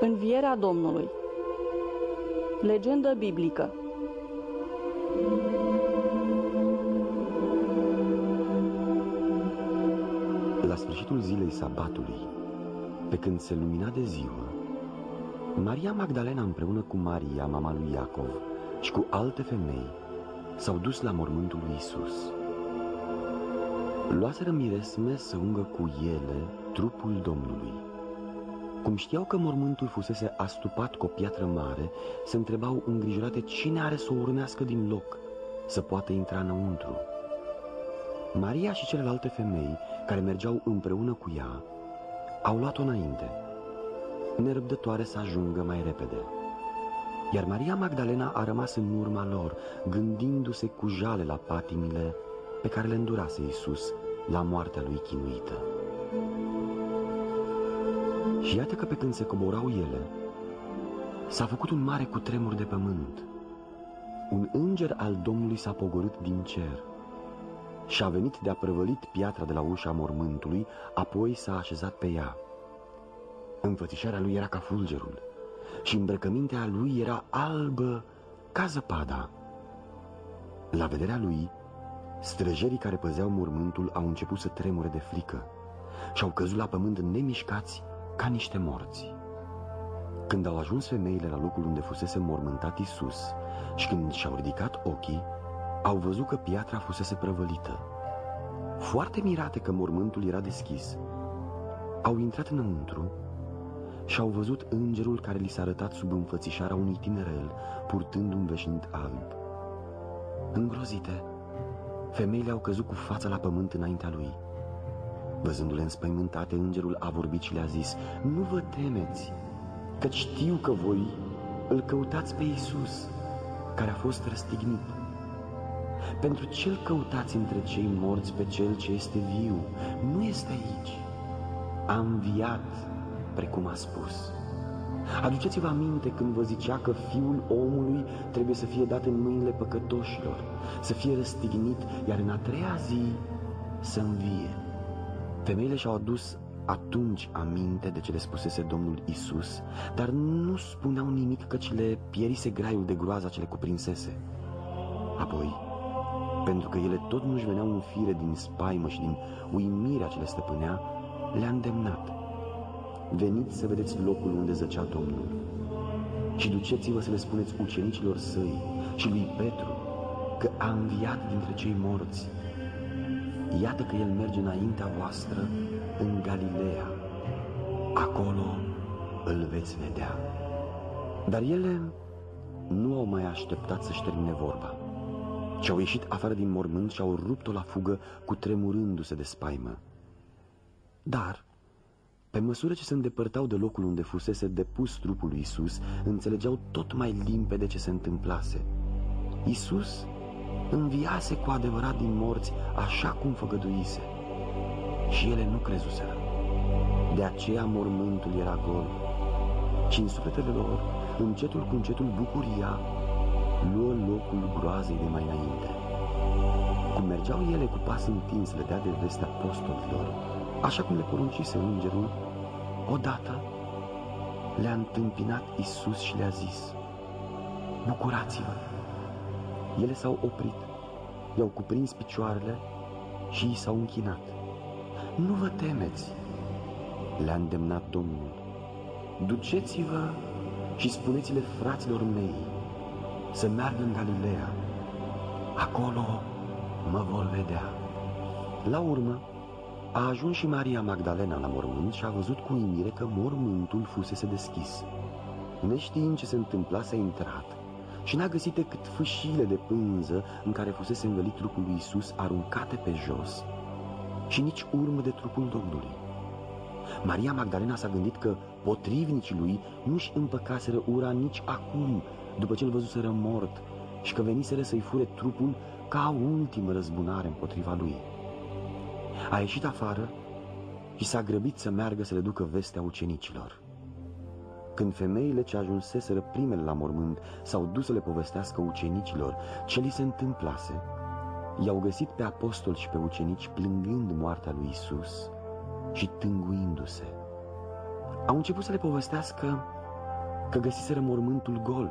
Învierea Domnului Legendă biblică La sfârșitul zilei sabatului, pe când se lumina de ziua, Maria Magdalena împreună cu Maria, mama lui Iacov, și cu alte femei s-au dus la mormântul lui Isus. Luaseră miresme să ungă cu ele trupul Domnului. Cum știau că mormântul fusese astupat cu o piatră mare, se întrebau îngrijorate cine are să o urmească din loc, să poată intra înăuntru. Maria și celelalte femei care mergeau împreună cu ea au luat-o înainte, nerăbdătoare să ajungă mai repede. Iar Maria Magdalena a rămas în urma lor, gândindu-se cu jale la patimile pe care le îndurase Iisus la moartea lui chinuită. Și iată că pe când se coborau ele, s-a făcut un mare cutremur de pământ. Un înger al Domnului s-a pogorât din cer și a venit de-a prăvălit piatra de la ușa mormântului, apoi s-a așezat pe ea. Înfățișarea lui era ca fulgerul și îmbrăcămintea lui era albă ca zăpada. La vederea lui, străjerii care păzeau mormântul au început să tremure de frică și au căzut la pământ nemișcați ca niște morți. Când au ajuns femeile la locul unde fusese mormântat Isus și când și-au ridicat ochii, au văzut că piatra fusese prăvălită. Foarte mirate că mormântul era deschis, au intrat înăuntru și au văzut îngerul care li s-a arătat sub înfățișarea unui tinerel, purtând un veșnic alb. Îngrozite, femeile au căzut cu fața la pământ înaintea lui. Văzându-le înspăimântate, îngerul a vorbit și le-a zis, Nu vă temeți, că știu că voi îl căutați pe Iisus, care a fost răstignit. Pentru ce îl căutați între cei morți pe cel ce este viu? Nu este aici. A înviat, precum a spus. Aduceți-vă aminte când vă zicea că fiul omului trebuie să fie dat în mâinile păcătoșilor, să fie răstignit, iar în a treia zi să învie. Femeile și-au adus atunci aminte de ce le spusese Domnul Isus, dar nu spuneau nimic căci le pierise graiul de groaza ce le cuprinsese. Apoi, pentru că ele tot nu-și veneau în fire din spaimă și din uimirea ce le stăpânea, le-a îndemnat. Veniți să vedeți locul unde zăcea Domnul și duceți-vă să le spuneți ucenicilor săi și lui Petru că a înviat dintre cei morți. Iată că el merge înaintea voastră în Galileea. Acolo îl veți vedea. Dar ele nu au mai așteptat să-și termine vorba, ci au ieșit afară din mormânt și au rupt-o la fugă cu tremurându-se de spaimă. Dar, pe măsură ce se îndepărtau de locul unde fusese depus trupul lui Isus, înțelegeau tot mai limpede ce se întâmplase. Isus înviase cu adevărat din morți așa cum făgăduise. Și ele nu crezuseră. De aceea mormântul era gol. Și în sufletele lor, încetul cu încetul bucuria, luă locul groazei de mai înainte. Cum mergeau ele cu pas întins le dea de veste apostolilor, așa cum le poruncise îngerul, odată le-a întâmpinat Isus și le-a zis, Bucurați-vă! Ele s-au oprit, i-au cuprins picioarele și i s-au închinat. Nu vă temeți, le-a îndemnat Domnul. Duceți-vă și spuneți-le fraților mei să meargă în Galileea. Acolo mă vor vedea. La urmă, a ajuns și Maria Magdalena la mormânt și a văzut cu uimire că mormântul fusese deschis. Neștiind ce se întâmpla, s-a intrat și n-a găsit decât fâșile de pânză în care fusese învălit trupul lui Isus aruncate pe jos și nici urmă de trupul Domnului. Maria Magdalena s-a gândit că potrivnicii lui nu-și împăcaseră ura nici acum, după ce îl văzuseră mort, și că veniseră să-i fure trupul ca ultimă răzbunare împotriva lui. A ieșit afară și s-a grăbit să meargă să le ducă vestea ucenicilor. Când femeile ce ajunseseră primele la mormânt s-au dus să le povestească ucenicilor ce li se întâmplase, i-au găsit pe apostoli și pe ucenici plângând moartea lui Isus și tânguindu-se. Au început să le povestească că găsiseră mormântul gol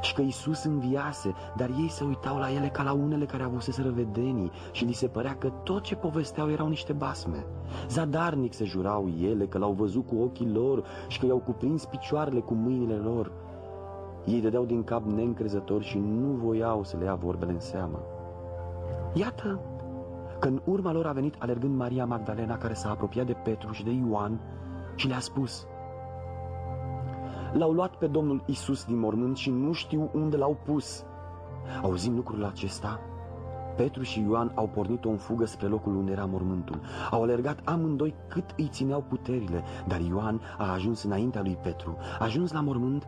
și că Isus înviase, dar ei se uitau la ele ca la unele care avuseseră vedenii și li se părea că tot ce povesteau erau niște basme. Zadarnic se jurau ele că l-au văzut cu ochii lor și că i-au cuprins picioarele cu mâinile lor. Ei dădeau din cap neîncrezători și nu voiau să le ia vorbele în seamă. Iată că în urma lor a venit alergând Maria Magdalena care s-a apropiat de Petru și de Ioan și le-a spus L-au luat pe Domnul Isus din mormânt și nu știu unde l-au pus. Auzind lucrul acesta, Petru și Ioan au pornit-o în fugă spre locul unde era mormântul. Au alergat amândoi cât îi țineau puterile, dar Ioan a ajuns înaintea lui Petru. A ajuns la mormânt,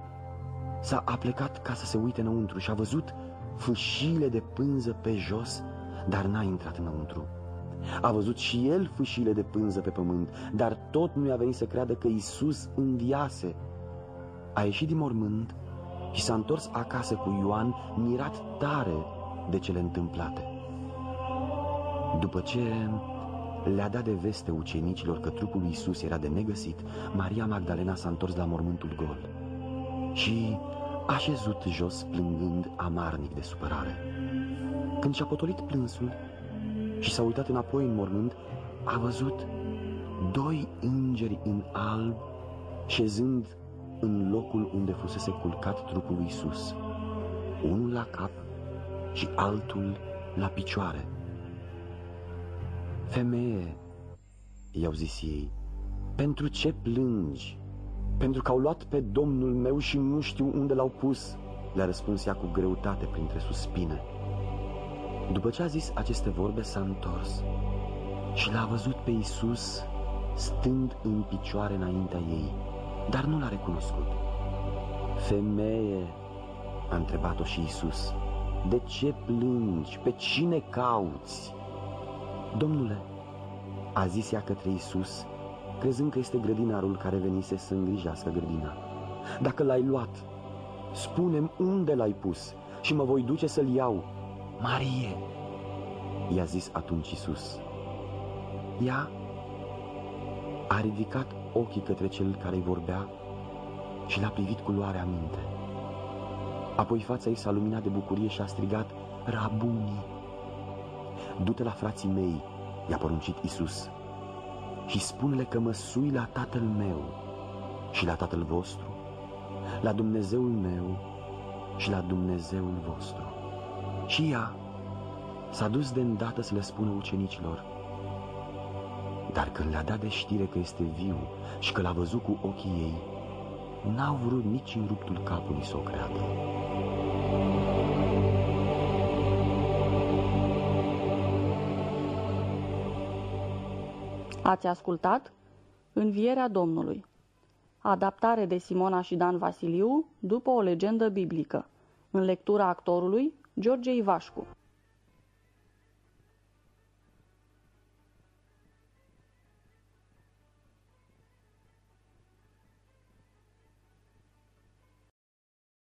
s-a aplecat ca să se uite înăuntru și a văzut fâșile de pânză pe jos, dar n-a intrat înăuntru. A văzut și el fâșile de pânză pe pământ, dar tot nu i-a venit să creadă că Isus înviase. A ieșit din mormânt și s-a întors acasă cu Ioan, mirat tare de cele întâmplate. După ce le-a dat de veste ucenicilor că trupul lui Isus era de negăsit, Maria Magdalena s-a întors la mormântul gol și a șezut jos plângând amarnic de supărare. Când și-a potolit plânsul și s-a uitat înapoi în mormânt, a văzut doi îngeri în alb șezând în locul unde fusese culcat trupul lui Isus, unul la cap și altul la picioare. Femeie, i-au zis ei, pentru ce plângi? Pentru că au luat pe Domnul meu și nu știu unde l-au pus, le-a răspuns ea cu greutate printre suspine. După ce a zis aceste vorbe, s-a întors și l-a văzut pe Isus stând în picioare înaintea ei, dar nu l-a recunoscut. Femeie, a întrebat-o și Isus, de ce plângi? Pe cine cauți? Domnule, a zis ea către Isus, crezând că este grădinarul care venise să îngrijească grădina. Dacă l-ai luat, spunem unde l-ai pus și mă voi duce să-l iau. Marie, i-a zis atunci Isus. Ea a ridicat ochii către cel care-i vorbea și l-a privit cu luarea minte. Apoi fața ei s-a luminat de bucurie și a strigat, Rabuni! Du-te la frații mei, i-a poruncit Isus, și spune-le că mă sui la tatăl meu și la tatăl vostru, la Dumnezeul meu și la Dumnezeul vostru. Și ea s-a dus de îndată să le spună ucenicilor, dar când le-a dat de știre că este viu și că l-a văzut cu ochii ei, n-au vrut nici în ruptul capului să o creadă. Ați ascultat Învierea Domnului. Adaptare de Simona și Dan Vasiliu după o legendă biblică. În lectura actorului George Ivașcu.